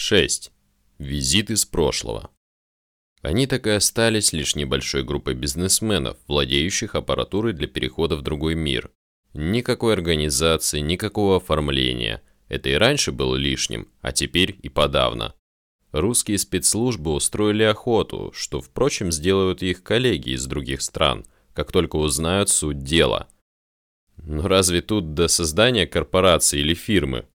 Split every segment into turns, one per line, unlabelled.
6. Визит из прошлого. Они так и остались лишь небольшой группой бизнесменов, владеющих аппаратурой для перехода в другой мир. Никакой организации, никакого оформления. Это и раньше было лишним, а теперь и подавно. Русские спецслужбы устроили охоту, что, впрочем, сделают их коллеги из других стран, как только узнают суть дела. Но разве тут до создания корпорации или фирмы?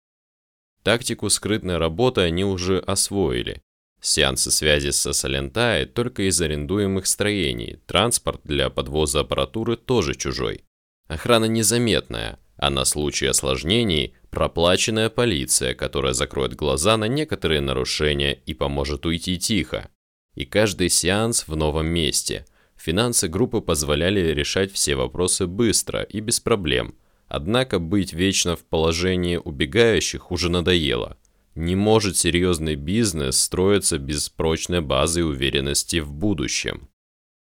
Тактику скрытной работы они уже освоили. Сеансы связи со Салентай только из арендуемых строений, транспорт для подвоза аппаратуры тоже чужой. Охрана незаметная, а на случай осложнений проплаченная полиция, которая закроет глаза на некоторые нарушения и поможет уйти тихо. И каждый сеанс в новом месте. Финансы группы позволяли решать все вопросы быстро и без проблем – Однако быть вечно в положении убегающих уже надоело. Не может серьезный бизнес строиться без прочной базы уверенности в будущем.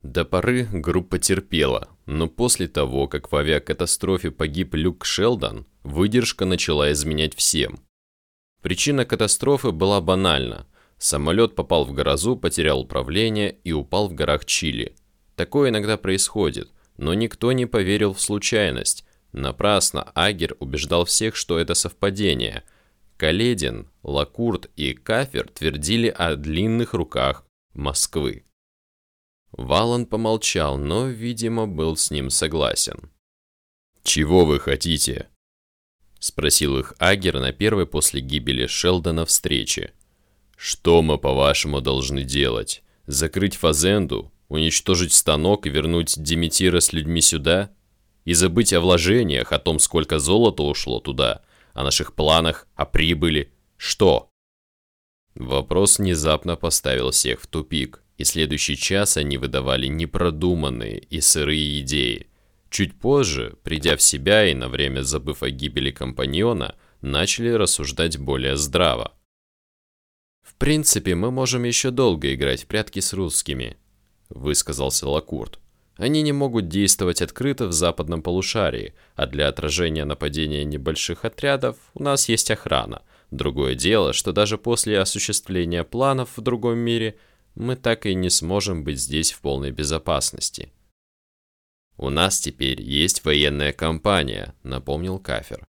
До поры группа терпела, но после того, как в авиакатастрофе погиб Люк Шелдон, выдержка начала изменять всем. Причина катастрофы была банальна. Самолет попал в грозу, потерял управление и упал в горах Чили. Такое иногда происходит, но никто не поверил в случайность, Напрасно Агер убеждал всех, что это совпадение. Каледин, Лакурт и Кафер твердили о длинных руках Москвы. Валан помолчал, но, видимо, был с ним согласен. «Чего вы хотите?» Спросил их Агер на первой после гибели Шелдона встрече. «Что мы, по-вашему, должны делать? Закрыть Фазенду? Уничтожить станок и вернуть Деметира с людьми сюда?» И забыть о вложениях, о том, сколько золота ушло туда, о наших планах, о прибыли. Что? Вопрос внезапно поставил всех в тупик, и следующий час они выдавали непродуманные и сырые идеи. Чуть позже, придя в себя и на время забыв о гибели компаньона, начали рассуждать более здраво. «В принципе, мы можем еще долго играть в прятки с русскими», – высказался Лакурт. Они не могут действовать открыто в западном полушарии, а для отражения нападения небольших отрядов у нас есть охрана. Другое дело, что даже после осуществления планов в другом мире мы так и не сможем быть здесь в полной безопасности. «У нас теперь есть военная компания», — напомнил Кафер.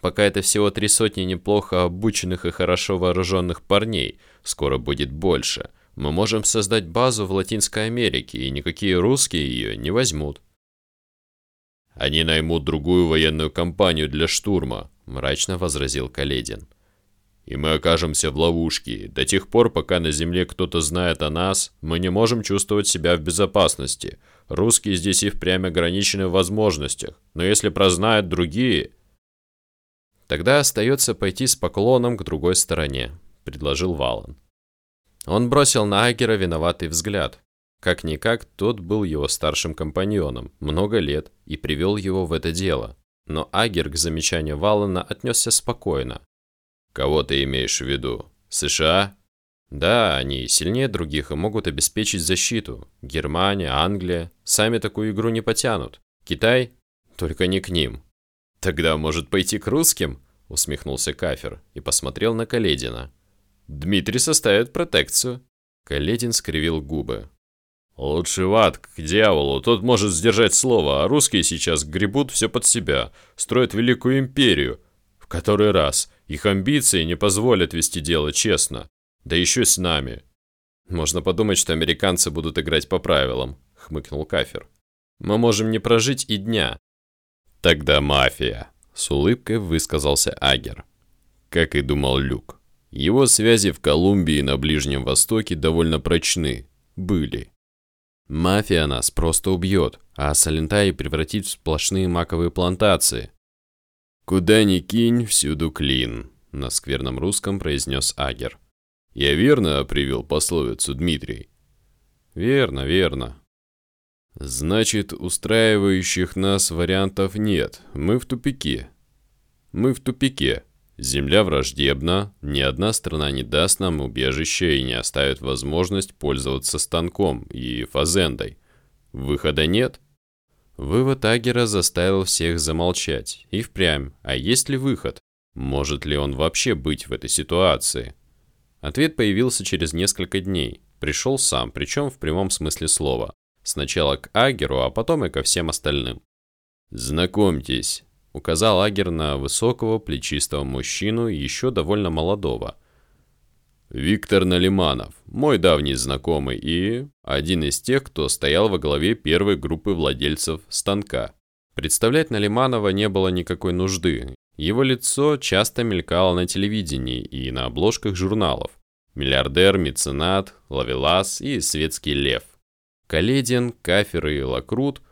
«Пока это всего три сотни неплохо обученных и хорошо вооруженных парней, скоро будет больше». Мы можем создать базу в Латинской Америке, и никакие русские ее не возьмут. Они наймут другую военную компанию для штурма, мрачно возразил Каледин. И мы окажемся в ловушке. До тех пор, пока на земле кто-то знает о нас, мы не можем чувствовать себя в безопасности. Русские здесь и впрямь ограничены в возможностях, но если прознают другие... Тогда остается пойти с поклоном к другой стороне, предложил Валан. Он бросил на Агера виноватый взгляд. Как-никак, тот был его старшим компаньоном, много лет, и привел его в это дело. Но Агер к замечанию Валана отнесся спокойно. «Кого ты имеешь в виду? США?» «Да, они сильнее других и могут обеспечить защиту. Германия, Англия сами такую игру не потянут. Китай? Только не к ним». «Тогда, может, пойти к русским?» усмехнулся Кафер и посмотрел на Каледина. Дмитрий составит протекцию. Каледин скривил губы. Лучше в ад, к дьяволу, тот может сдержать слово, а русские сейчас гребут все под себя, строят великую империю. В который раз их амбиции не позволят вести дело честно, да еще с нами. Можно подумать, что американцы будут играть по правилам, хмыкнул Кафер. Мы можем не прожить и дня. Тогда мафия, с улыбкой высказался Агер. Как и думал Люк. Его связи в Колумбии и на Ближнем Востоке довольно прочны. Были. Мафия нас просто убьет, а Салентай превратит в сплошные маковые плантации. «Куда ни кинь, всюду клин», — на скверном русском произнес Агер. «Я верно привел пословицу, Дмитрий?» «Верно, верно». «Значит, устраивающих нас вариантов нет. Мы в тупике». «Мы в тупике», Земля враждебна, ни одна страна не даст нам убежище и не оставит возможность пользоваться станком и фазендой. Выхода нет? Вывод Агера заставил всех замолчать. И впрямь, а есть ли выход? Может ли он вообще быть в этой ситуации? Ответ появился через несколько дней. Пришел сам, причем в прямом смысле слова. Сначала к Агеру, а потом и ко всем остальным. «Знакомьтесь», — указал Агер на высокого, плечистого мужчину, еще довольно молодого. «Виктор Налиманов, мой давний знакомый и один из тех, кто стоял во главе первой группы владельцев станка». Представлять Налиманова не было никакой нужды. Его лицо часто мелькало на телевидении и на обложках журналов. Миллиардер, меценат, лавелас и светский лев. Каледин, Кафер и Лакрут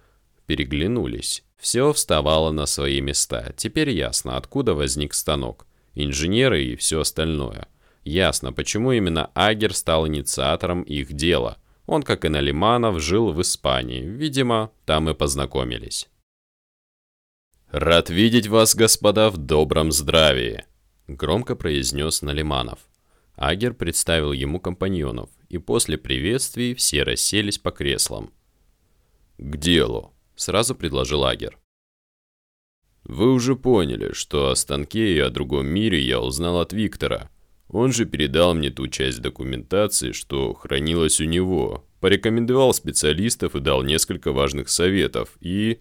переглянулись. Все вставало на свои места. Теперь ясно, откуда возник станок. Инженеры и все остальное. Ясно, почему именно Агер стал инициатором их дела. Он, как и Налиманов, жил в Испании. Видимо, там и познакомились. «Рад видеть вас, господа, в добром здравии», — громко произнес Налиманов. Агер представил ему компаньонов, и после приветствий все расселись по креслам. «К делу», — сразу предложил Агер. «Вы уже поняли, что о станке и о другом мире я узнал от Виктора. Он же передал мне ту часть документации, что хранилась у него, порекомендовал специалистов и дал несколько важных советов, и...»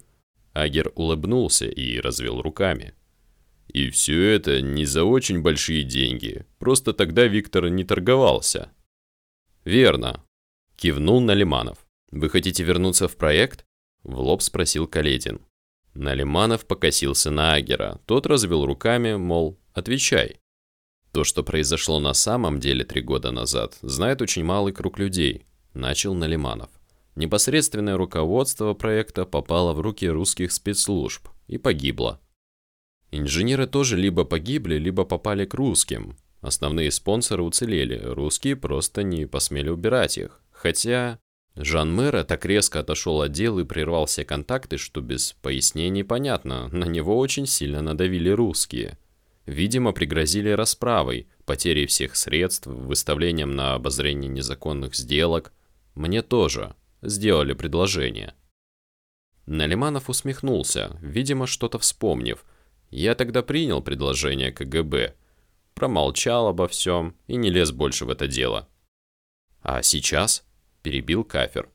Агер улыбнулся и развел руками. И все это не за очень большие деньги. Просто тогда Виктор не торговался. Верно. Кивнул Налиманов. Вы хотите вернуться в проект? В лоб спросил Каледин. Налиманов покосился на Агера. Тот развел руками, мол, отвечай. То, что произошло на самом деле три года назад, знает очень малый круг людей. Начал Налиманов. Непосредственное руководство проекта попало в руки русских спецслужб и погибло. Инженеры тоже либо погибли, либо попали к русским. Основные спонсоры уцелели, русские просто не посмели убирать их. Хотя Жан Мэра так резко отошел от дел и прервал все контакты, что без пояснений понятно, на него очень сильно надавили русские. Видимо, пригрозили расправой, потерей всех средств, выставлением на обозрение незаконных сделок. Мне тоже сделали предложение. Налиманов усмехнулся, видимо, что-то вспомнив – я тогда принял предложение КГБ, промолчал обо всем и не лез больше в это дело. А сейчас перебил Кафер.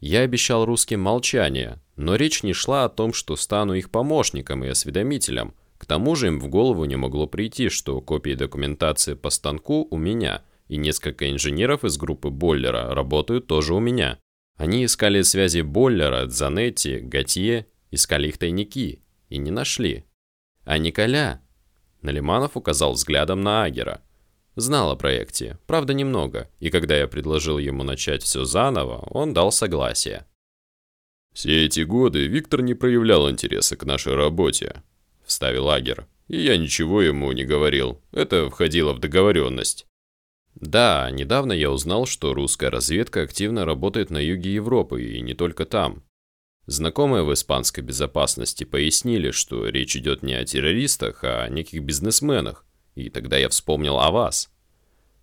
Я обещал русским молчание, но речь не шла о том, что стану их помощником и осведомителем. К тому же им в голову не могло прийти, что копии документации по станку у меня, и несколько инженеров из группы Боллера работают тоже у меня. Они искали связи Боллера, Дзанетти, Готье, искали их тайники и не нашли. А Николя... Налиманов указал взглядом на Агера. Знал о проекте, правда немного, и когда я предложил ему начать все заново, он дал согласие. «Все эти годы Виктор не проявлял интереса к нашей работе», – вставил Агер. «И я ничего ему не говорил. Это входило в договоренность». Да, недавно я узнал, что русская разведка активно работает на юге Европы, и не только там. Знакомые в испанской безопасности пояснили, что речь идет не о террористах, а о неких бизнесменах, и тогда я вспомнил о вас.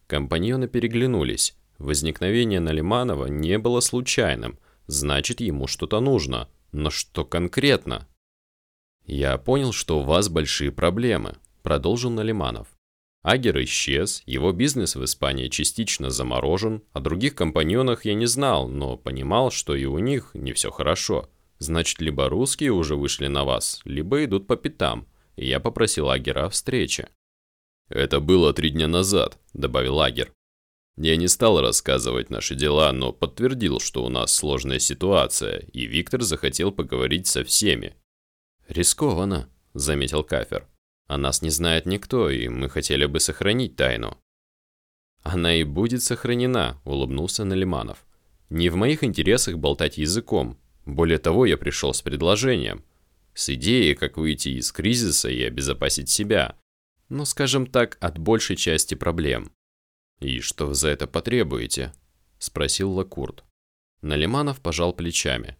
Компаньоны переглянулись. Возникновение Налиманова не было случайным, значит, ему что-то нужно. Но что конкретно? «Я понял, что у вас большие проблемы», – продолжил Налиманов. Агер исчез, его бизнес в Испании частично заморожен, о других компаньонах я не знал, но понимал, что и у них не все хорошо. Значит, либо русские уже вышли на вас, либо идут по пятам. И я попросил Агера о встрече. «Это было три дня назад», — добавил Агер. Я не стал рассказывать наши дела, но подтвердил, что у нас сложная ситуация, и Виктор захотел поговорить со всеми. «Рискованно», — заметил Кафер. «О нас не знает никто, и мы хотели бы сохранить тайну». «Она и будет сохранена», — улыбнулся Налиманов. «Не в моих интересах болтать языком, более того, я пришел с предложением. С идеей, как выйти из кризиса и обезопасить себя. Ну, скажем так, от большей части проблем. «И что вы за это потребуете?» – спросил Лакурт. Налиманов пожал плечами.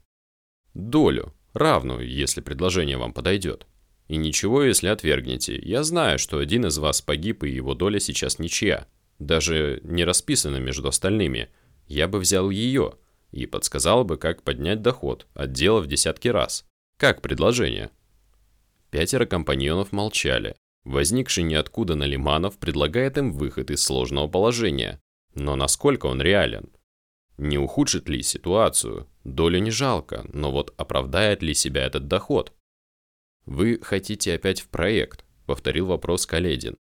«Долю, равную, если предложение вам подойдет. И ничего, если отвергнете. Я знаю, что один из вас погиб, и его доля сейчас ничья. Даже не расписана между остальными. Я бы взял ее и подсказал бы, как поднять доход от дела в десятки раз. Как предложение? Пятеро компаньонов молчали. Возникший ниоткуда Налиманов предлагает им выход из сложного положения. Но насколько он реален? Не ухудшит ли ситуацию? Долю не жалко, но вот оправдает ли себя этот доход? «Вы хотите опять в проект?» — повторил вопрос Каледин.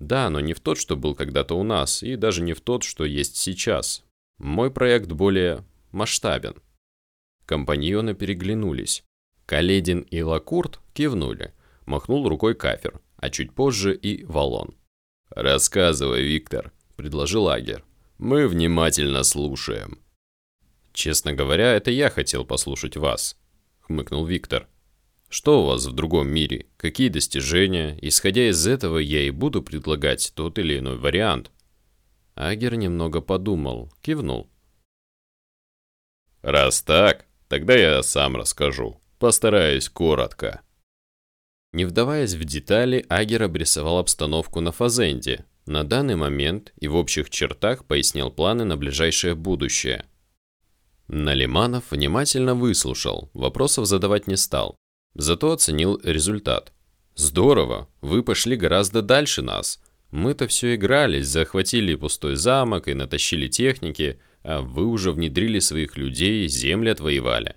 «Да, но не в тот, что был когда-то у нас, и даже не в тот, что есть сейчас. Мой проект более масштабен». Компаньоны переглянулись. Каледин и Лакурт кивнули. Махнул рукой Кафер, а чуть позже и Валон. «Рассказывай, Виктор», — предложил Агер. «Мы внимательно слушаем». «Честно говоря, это я хотел послушать вас», — хмыкнул Виктор. «Что у вас в другом мире? Какие достижения? Исходя из этого, я и буду предлагать тот или иной вариант». Агер немного подумал, кивнул.
«Раз так, тогда я сам расскажу. Постараюсь коротко».
Не вдаваясь в детали, Агер обрисовал обстановку на Фазенде, на данный момент и в общих чертах пояснил планы на ближайшее будущее. Налиманов внимательно выслушал, вопросов задавать не стал, зато оценил результат. «Здорово, вы пошли гораздо дальше нас. Мы-то все игрались, захватили пустой замок и натащили техники, а вы уже внедрили своих людей, земли отвоевали».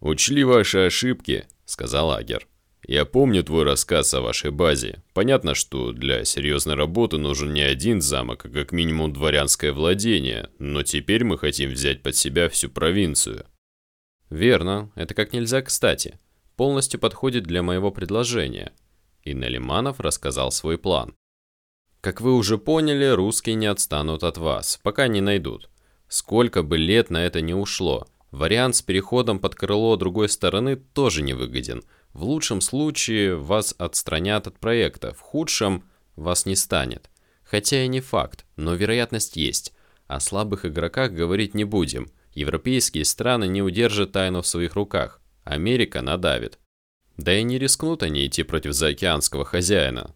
«Учли ваши ошибки», — сказал Агер. Я помню твой рассказ о вашей базе. Понятно, что для серьезной работы нужен не один замок, а как минимум дворянское владение, но теперь мы хотим взять под себя всю провинцию.
Верно, это как нельзя кстати. Полностью подходит для моего предложения. И Налиманов рассказал свой план. Как вы уже поняли, русские не отстанут от вас, пока не найдут. Сколько бы лет на это не ушло, вариант с переходом под крыло другой стороны тоже не выгоден – в лучшем случае вас отстранят от проекта, в худшем вас не станет. Хотя и не факт, но вероятность есть. О слабых игроках говорить не будем. Европейские страны не удержат тайну в своих руках. Америка надавит. Да и не рискнут они идти против заокеанского хозяина.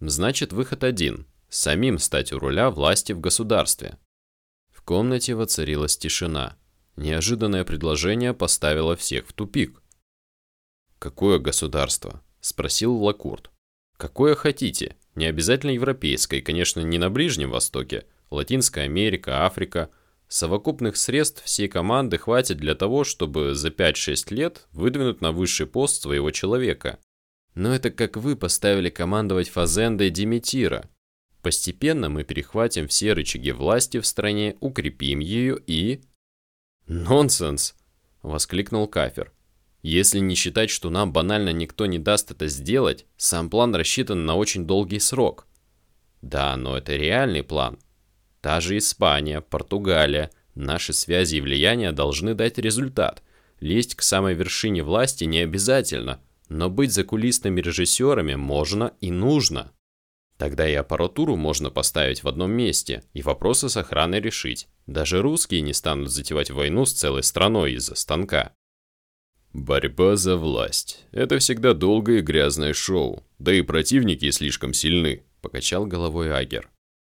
Значит, выход один – самим стать у руля власти в государстве. В комнате воцарилась тишина. Неожиданное предложение поставило всех в тупик. «Какое государство?» – спросил Лакурт. «Какое хотите. Не обязательно европейское, конечно, не на Ближнем Востоке. Латинская Америка, Африка. Совокупных средств всей команды хватит для того, чтобы за 5-6 лет выдвинуть на высший пост своего человека. Но это как вы поставили командовать Фазендой Диметира. Постепенно мы перехватим все рычаги власти в стране, укрепим ее и... «Нонсенс!» – воскликнул Кафер. Если не считать, что нам банально никто не даст это сделать, сам план рассчитан на очень долгий срок. Да, но это реальный план. Та же Испания, Португалия, наши связи и влияния должны дать результат. Лезть к самой вершине власти не обязательно, но быть закулисными режиссерами можно и нужно. Тогда и аппаратуру можно поставить в одном месте, и вопросы с охраной решить. Даже русские не станут затевать войну с целой страной из-за станка.
Борьба за власть. Это всегда долгое и грязное шоу. Да и противники слишком сильны, покачал головой Агер.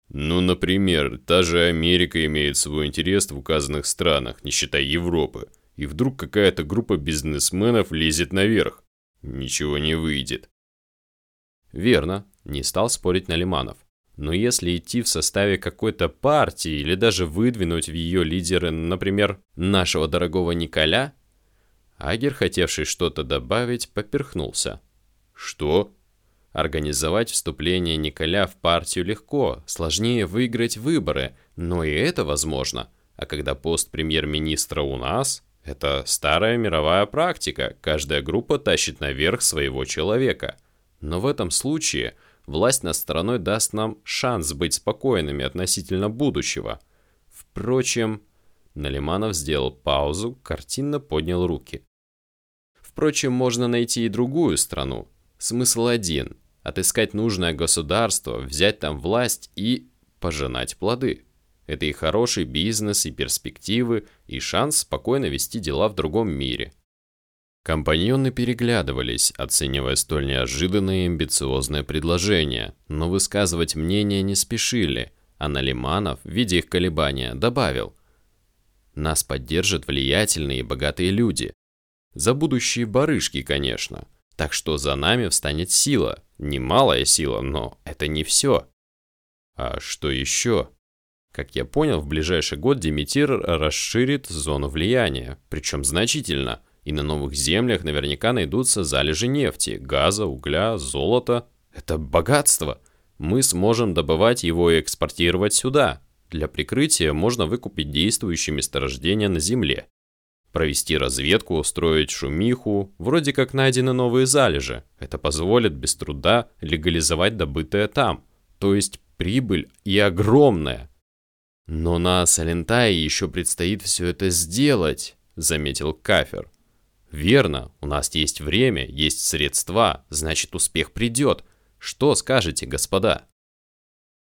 Ну, например, та же Америка имеет свой интерес в указанных странах, не считая Европы. И вдруг какая-то группа бизнесменов лезет наверх. Ничего не выйдет.
Верно, не стал спорить Налиманов. Но если идти в составе какой-то партии или даже выдвинуть в ее лидеры, например, нашего дорогого Николя, Агер, хотевший что-то добавить, поперхнулся.
«Что?»
Организовать вступление Николя в партию легко, сложнее выиграть выборы, но и это возможно. А когда пост премьер-министра у нас, это старая мировая практика, каждая группа тащит наверх своего человека. Но в этом случае власть над страной даст нам шанс быть спокойными относительно будущего. Впрочем, Налиманов сделал паузу, картинно поднял руки. Впрочем, можно найти и другую страну. Смысл один – отыскать нужное государство, взять там власть и пожинать плоды. Это и хороший бизнес, и перспективы, и шанс спокойно вести дела в другом мире. Компаньоны переглядывались, оценивая столь неожиданное и амбициозное предложение, но высказывать мнение не спешили, а Налиманов, видя их колебания, добавил «Нас поддержат влиятельные и богатые люди, за будущие барышки, конечно. Так что за нами встанет сила. Немалая сила, но это не все. А что еще? Как я понял, в ближайший год Димитир расширит зону влияния, причем значительно, и на новых землях наверняка найдутся залежи нефти, газа, угля, золота. Это богатство. Мы сможем добывать его и экспортировать сюда. Для прикрытия можно выкупить действующие месторождения на земле. Провести разведку, устроить шумиху, вроде как найдены новые залежи. Это позволит без труда легализовать добытое там. То есть прибыль и огромная. Но на Салентае еще предстоит все это сделать, заметил Кафер. Верно, у нас есть время, есть средства, значит успех придет. Что скажете, господа?